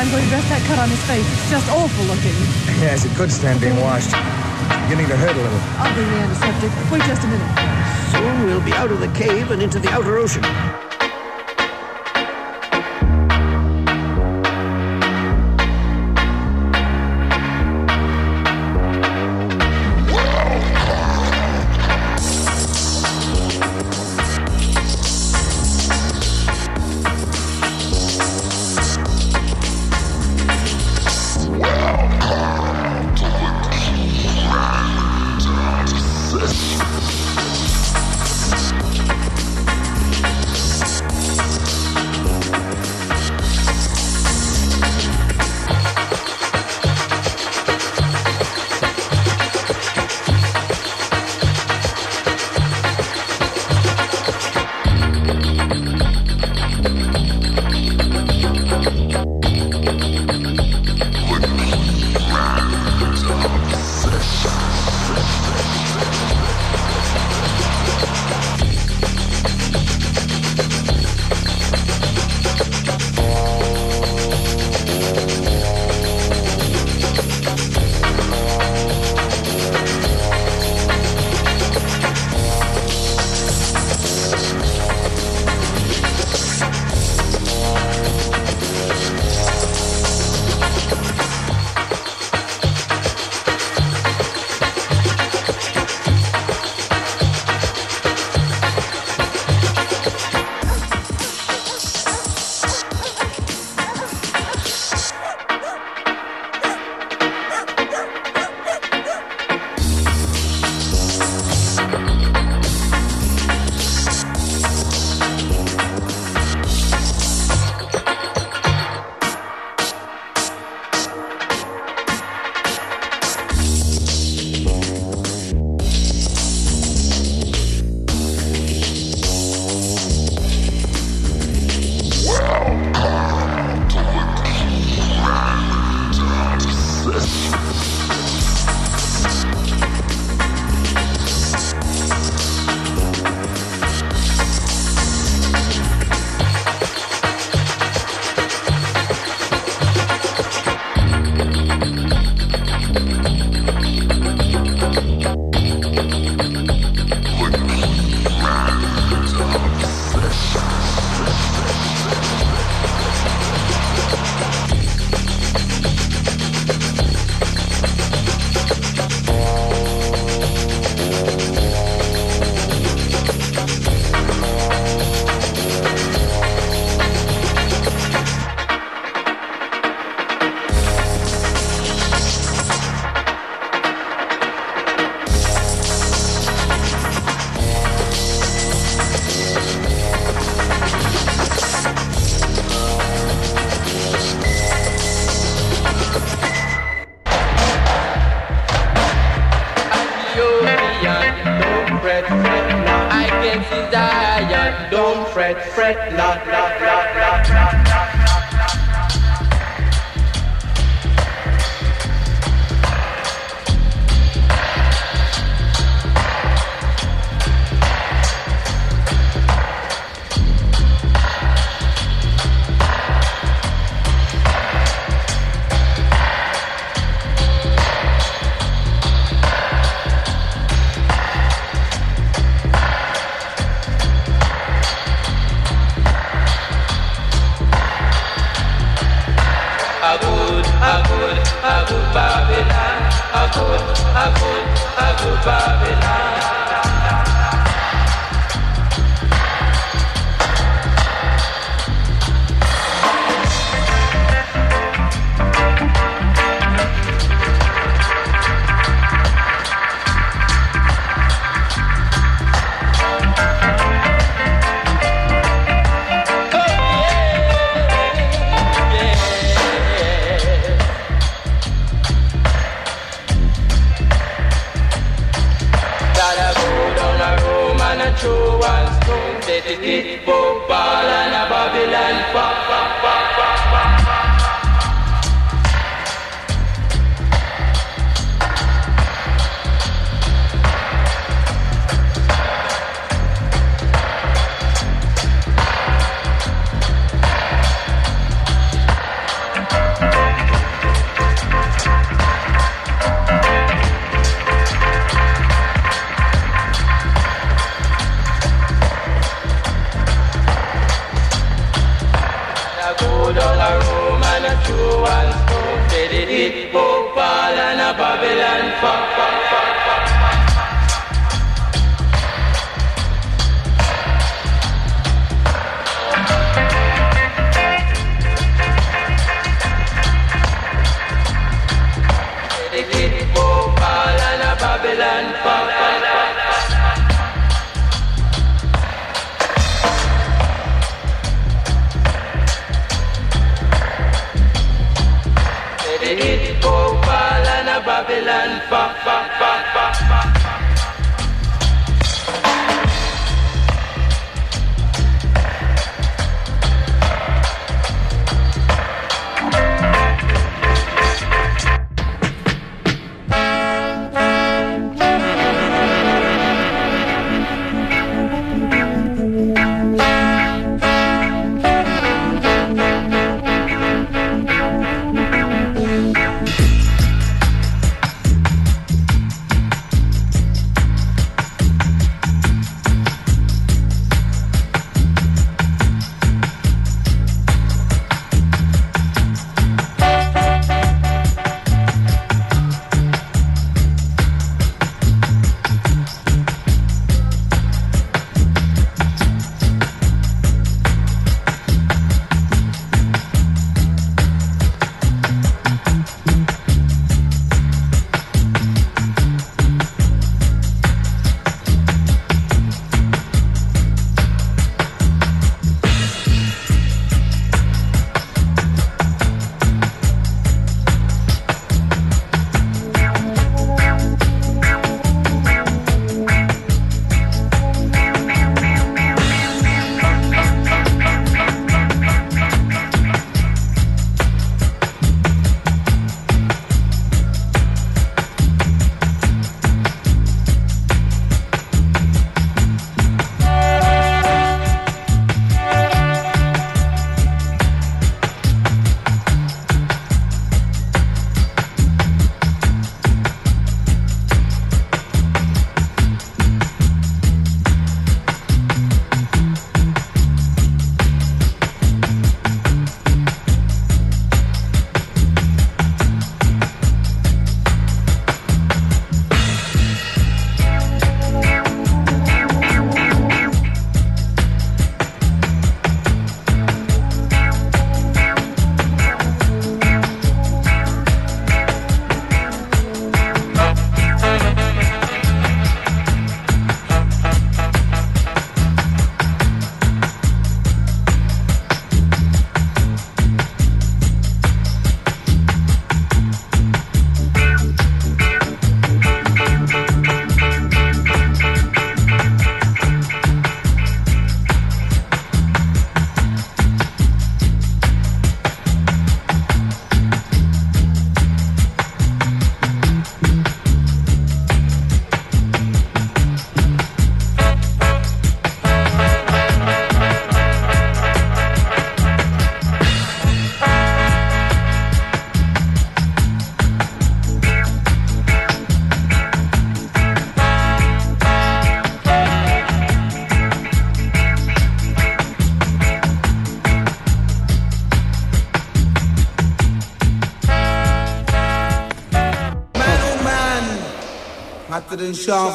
I'm going to dress that cut on his face. It's just awful looking. Yes, it could stand being washed. It's beginning to hurt a little. I'll bring the antiseptic. Wait just a minute. Soon we'll be out of the cave and into the outer ocean.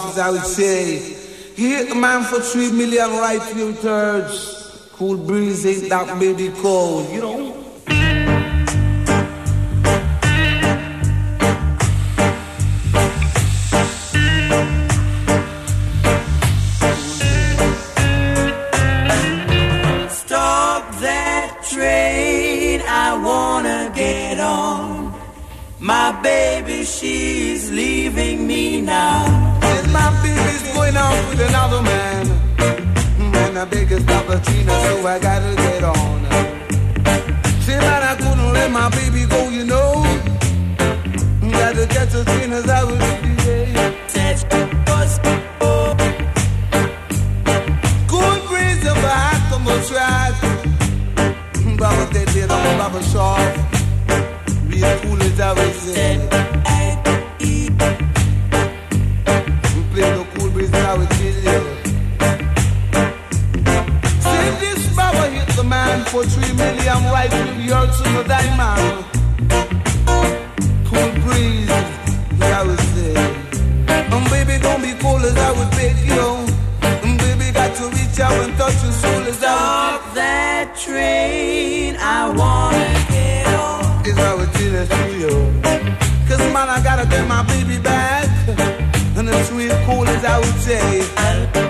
As I would say. He hit the man for three million right thirds. Cool breeze ain't that baby cold, you know? Bravo track, bravo tête, non bravo short. Wie cool ist das Wissen? Play no cool breeze now it's video. See this bravo hit the man for three million right with the earth to the diamond. Cool breeze, now it's there. Um, baby, don't be cool as I would beg you. Get my baby back. And it's sweet cold as I would say.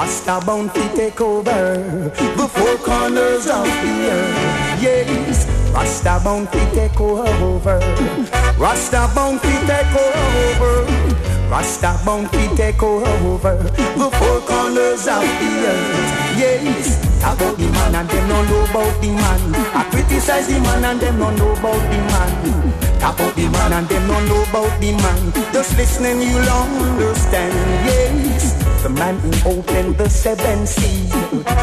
Rasta bounty take over. The four corners of the earth. Yes, Rasta bounty take over. Rasta bounty take over. Rasta bounty take over the four corners of the earth. Yes, talk about the man and them don't know about the man. I criticize the man and them don't know about the man. Talk About the man and them don't know about the man. Just listening you'll understand. Yes, the man who opened the seven seas,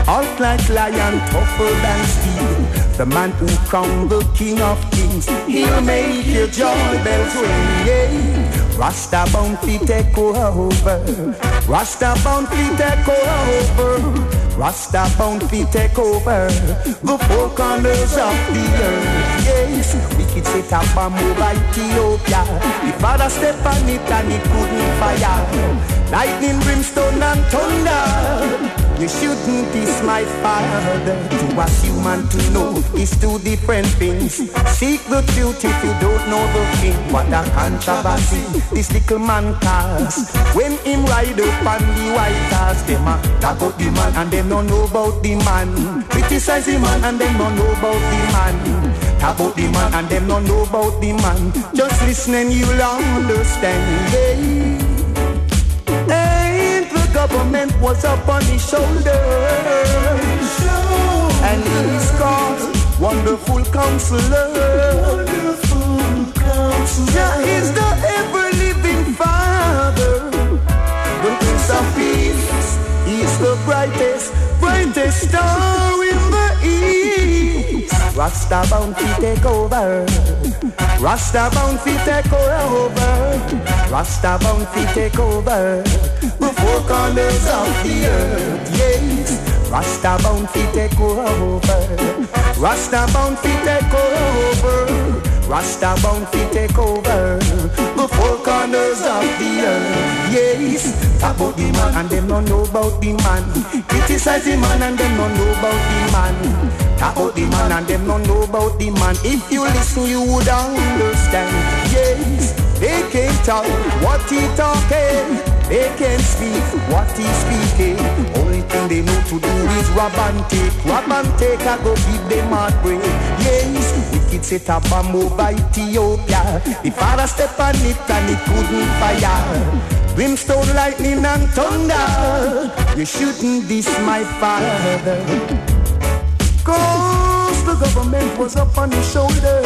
out like lion, tougher than steel. The man who crowned the king of kings, he'll make your joy bells ring. Yeah. Rasta bounty take over. Rasta bounty take over. Rasta bounty take over. The four corners of the earth. Yes, wicked set up bomb over Ethiopia. The father step on it and it couldn't fire. Lightning, brimstone and thunder. You shouldn't diss my father. To us human to know is two different things. Seek the truth if you don't know the king. What a controversy this little man cause. When him ride up on the white horse, them a talk about the man and them don't know about the man. Criticize the man and them don't know about the man. Talk about the man and them don't know about the man. Just listening you'll understand. Yeah. Ain't the government was up on his shoulders. And he's called Wonderful Counselor Yeah, he's the ever-living Father. The Prince of Peace He's the brightest, brightest star Rasta bounty take over. Rasta bounty take over. Rasta bounty take over. The four corners of the earth Yes Rasta bounty take over. Rasta bounty take over Rasta bounty take over. The four corners of the earth. Yes about the man and them don't know about the man. Criticize the man and them don't know about the man. About the man and them don't know about the man. If you listen you would understand. Yes They can't talk what he talking. They can't speak what he speaking They know to do is rob and take, rob and take, I go give them heartbreak. Yes, wicked set up a over Ethiopia. The father step on it and it couldn't fire. Brimstone, lightning and thunder. You shouldn't diss my father. Cause the government was up on his shoulder.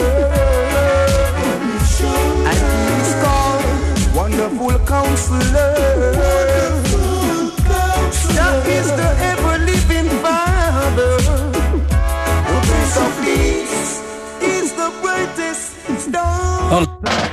And he's called Wonderful Counselor. Is the ever-living Father. The Prince of Peace is the greatest star.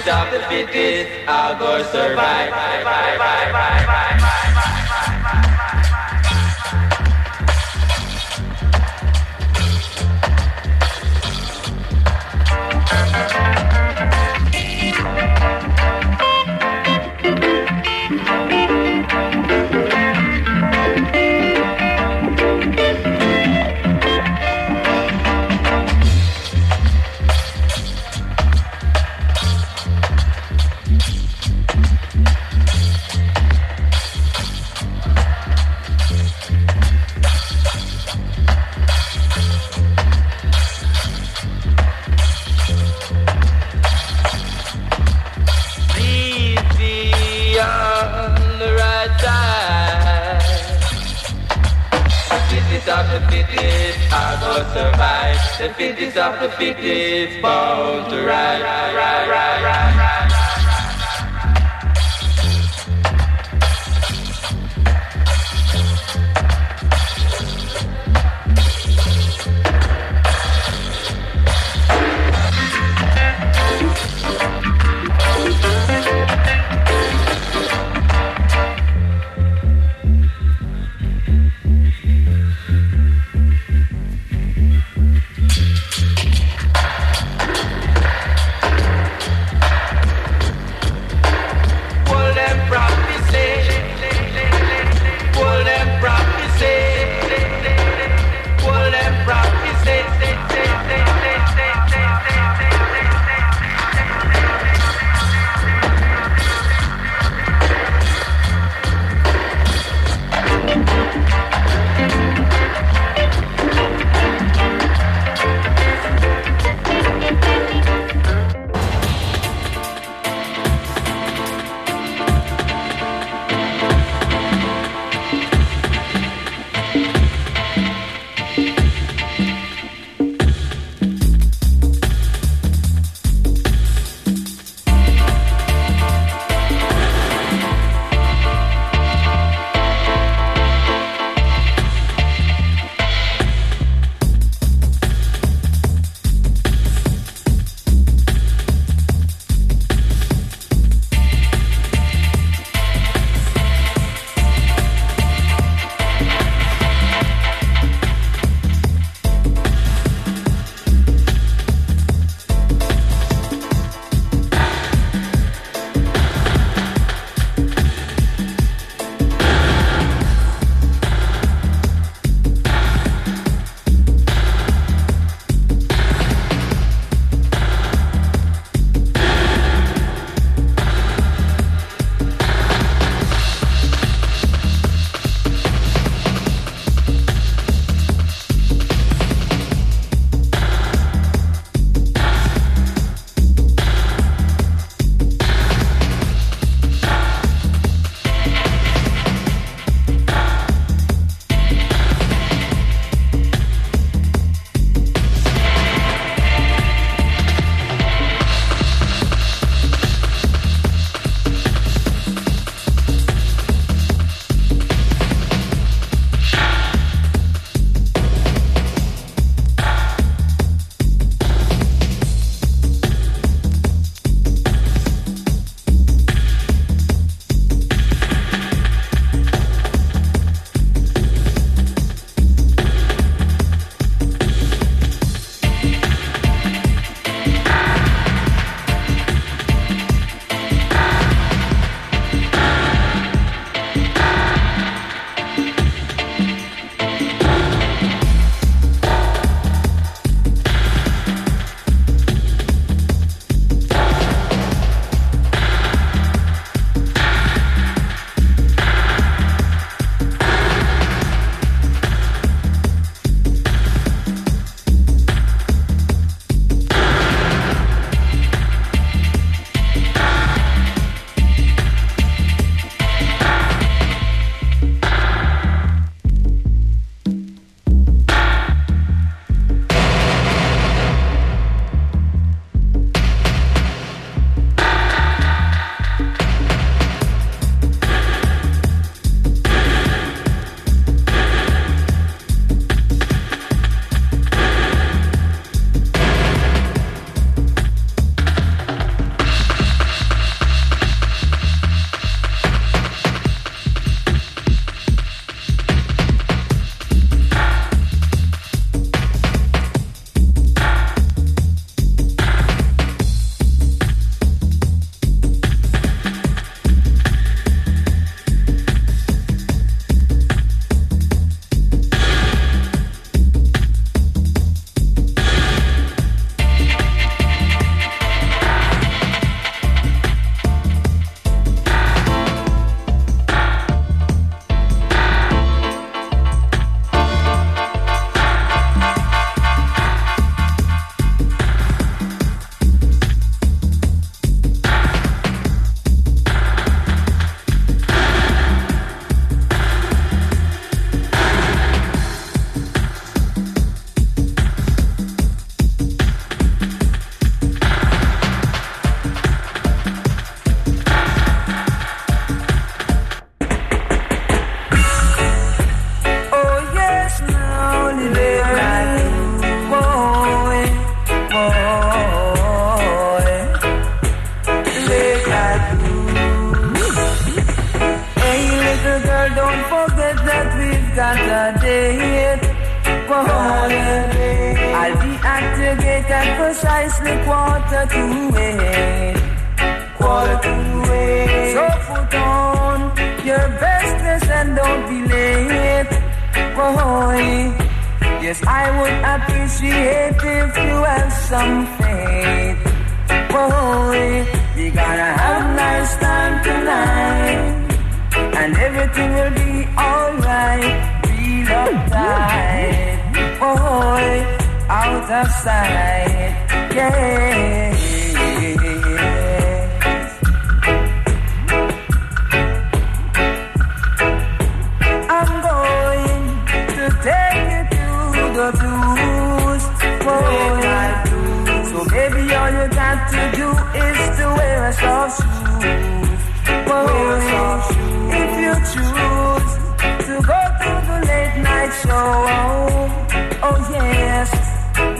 The fittest of the fittest are gonna survive. Please of the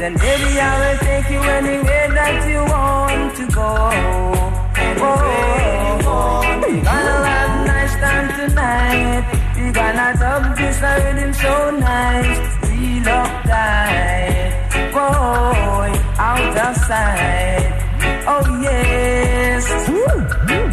then baby I will take you anywhere that you want to go. Oh, we gonna have a nice time tonight. We gonna dub this rhythm so nice. Feel uptight, boy, out of sight. Oh yes. Hey,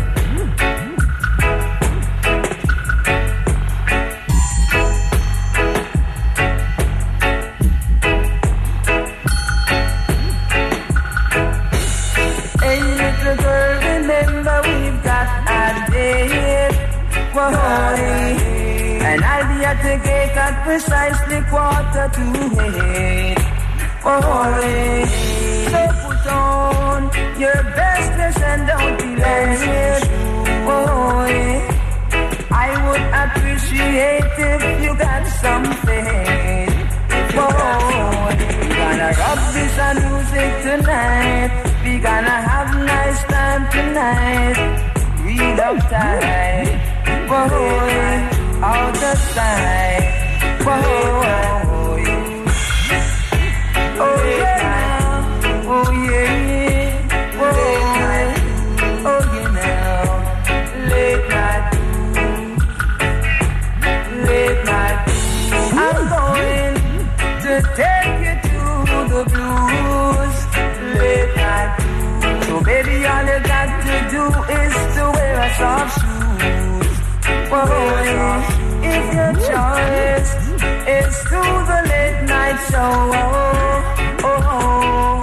precisely quarter to oh, eight. Boy, so put on your best dress and don't be late. Boy, I would appreciate if you got something. Boy, we gonna rock this on music tonight. We gonna have nice time tonight. Real uptight. Boy, out the side. Soft shoes. Boy, if your choice night oh, oh,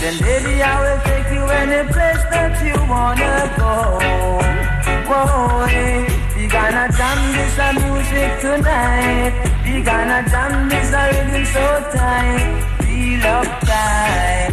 then baby, I will take you any place that you wanna go. Boy, we gonna jam this a music tonight. We gonna jam this a rhythm so tight. Feel uptight. Late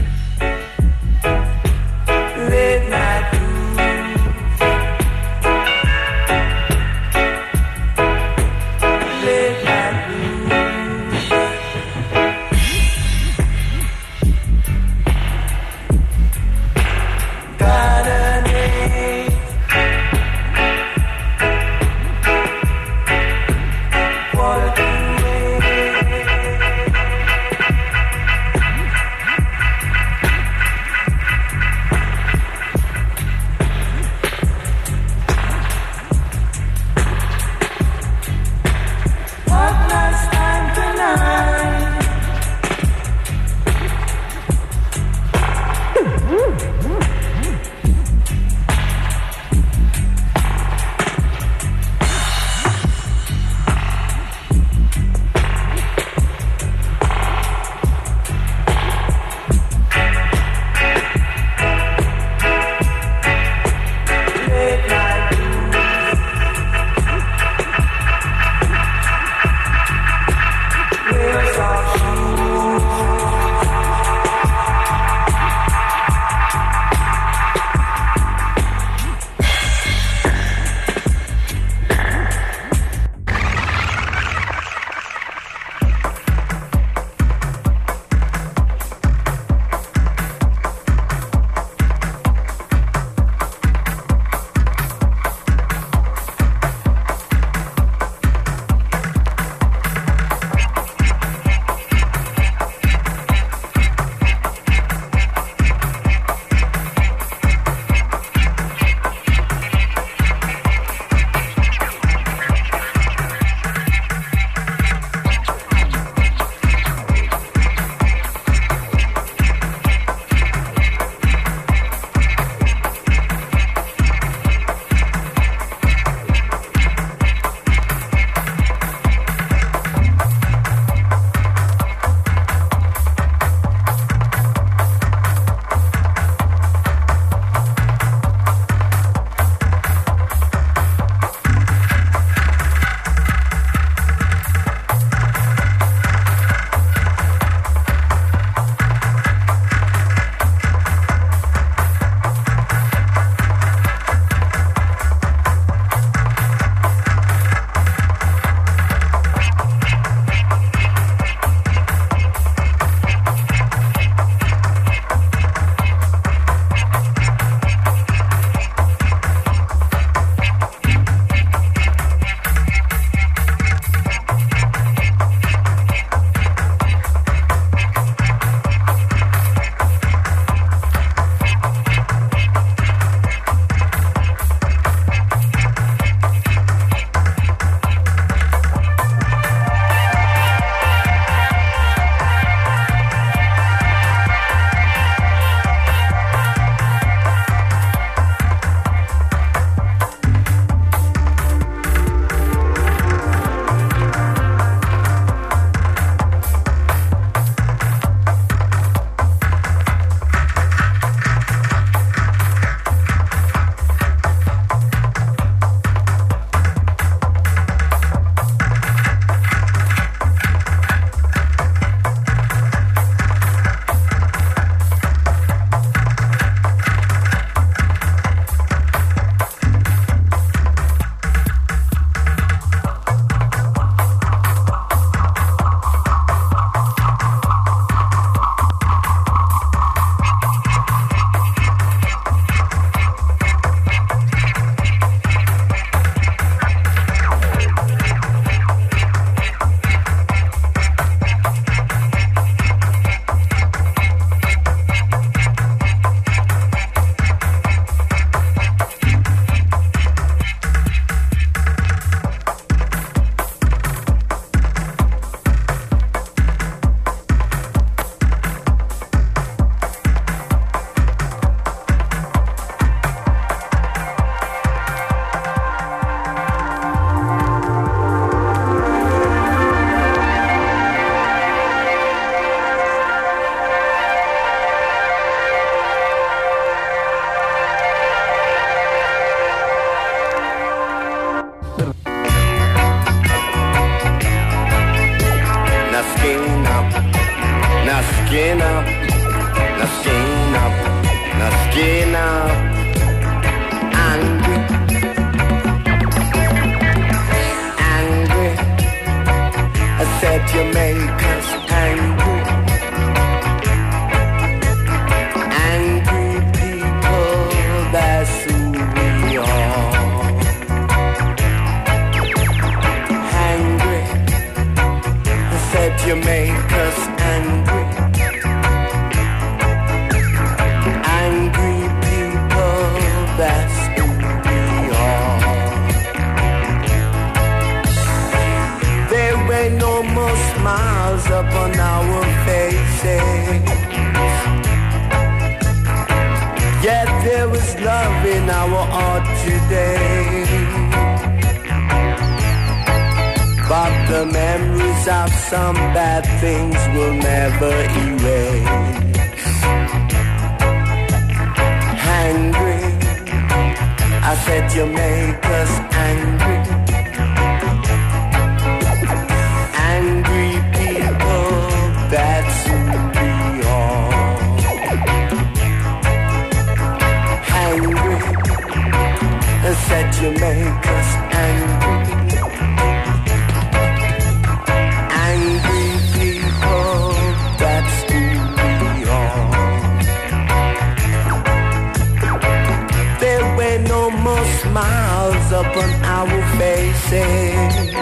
faces.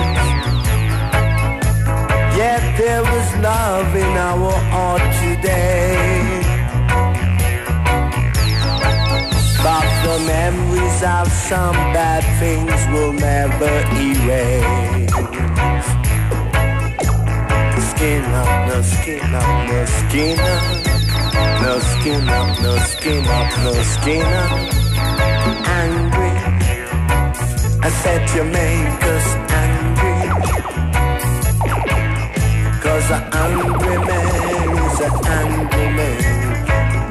Yet there was love in our heart today. But the memories of some bad things will never erase. Skin up, no skin up, no skin up. No skin up, no skin up, no skin up. Angry. I said you make us angry. Cause an angry man is an angry man.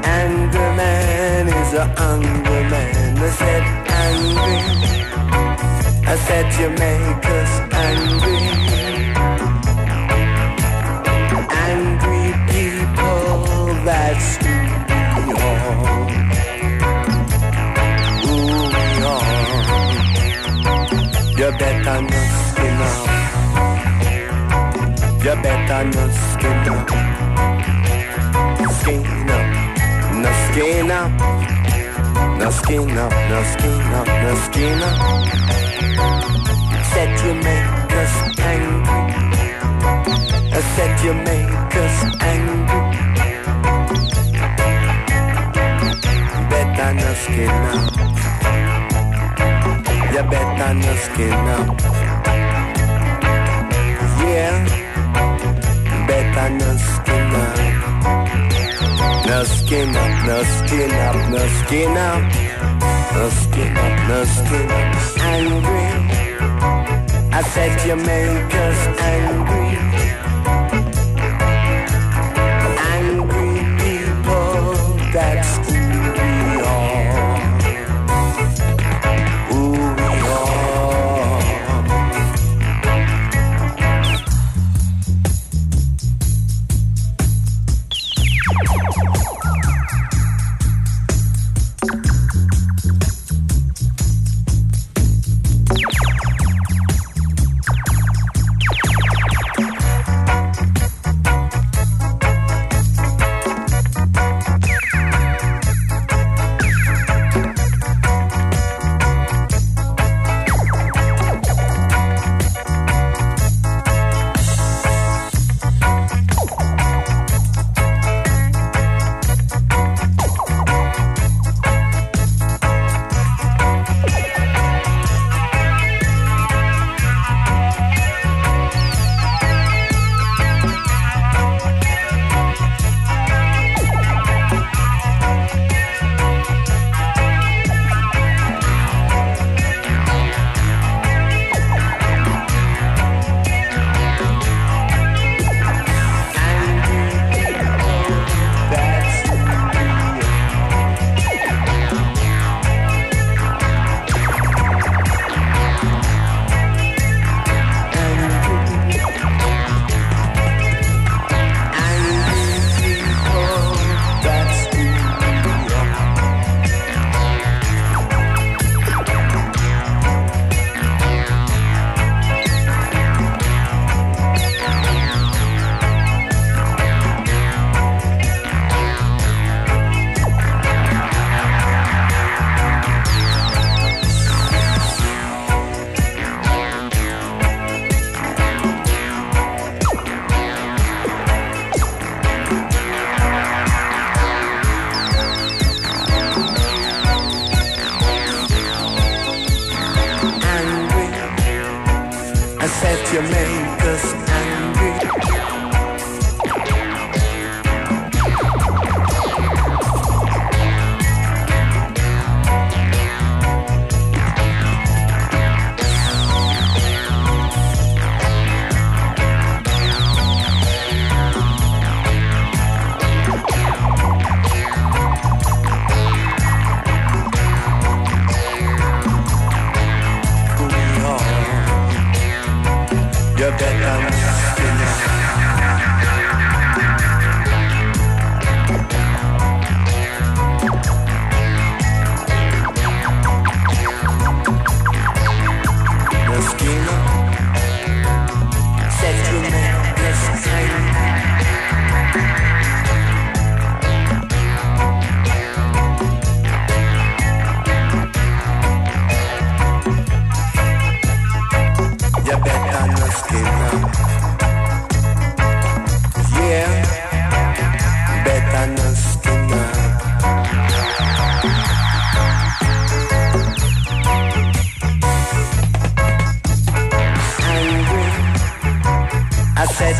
Angry man is an angry man. I said angry. I said you make us angry. Angry people, that's who Better not skin up. Skin up. No skin up. No skin up. No skin up. No skin up. Said you make us angry. I said you make us angry. Better no skin up. You better no skin up. Yeah, better no skin up. No skin up, no skin up, no skin up. No skin up, no skin up. Angry. I said you make us angry. Angry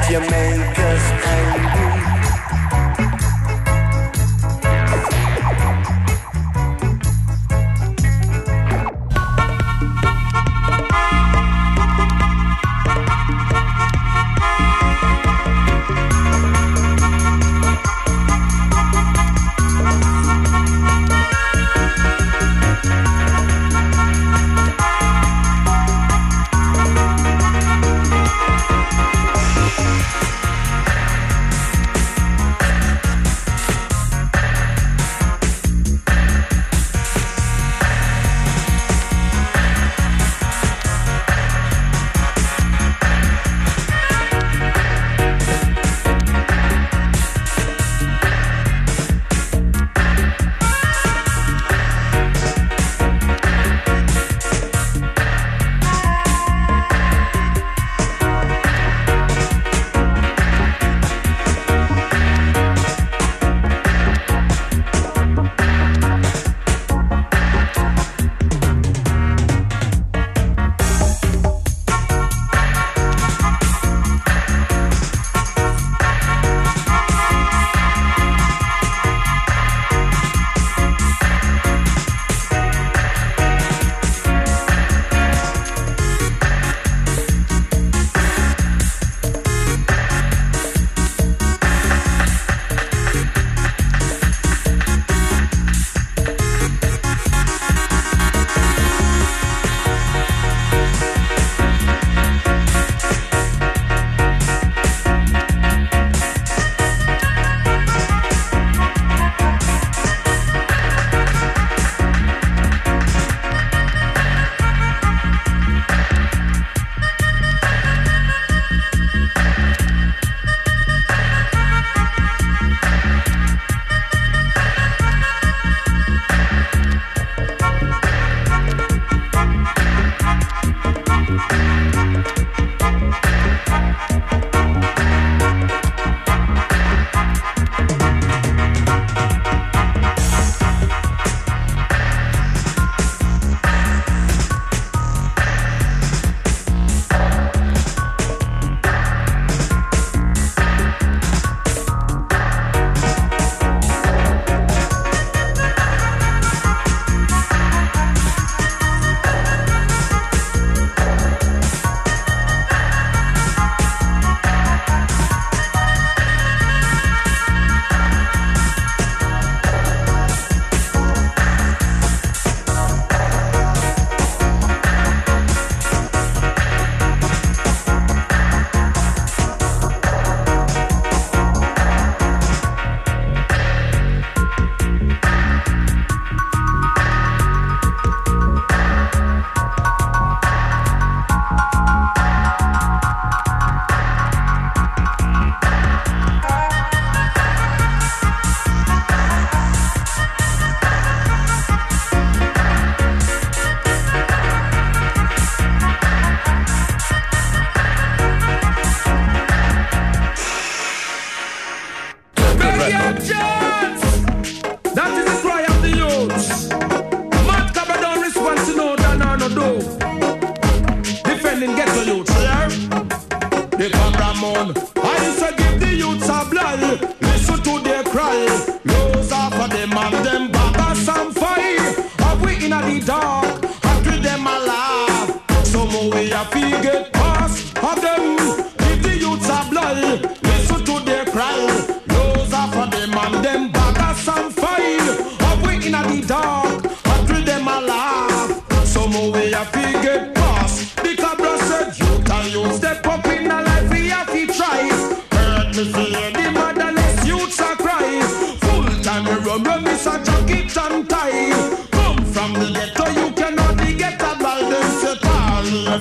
we have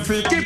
all.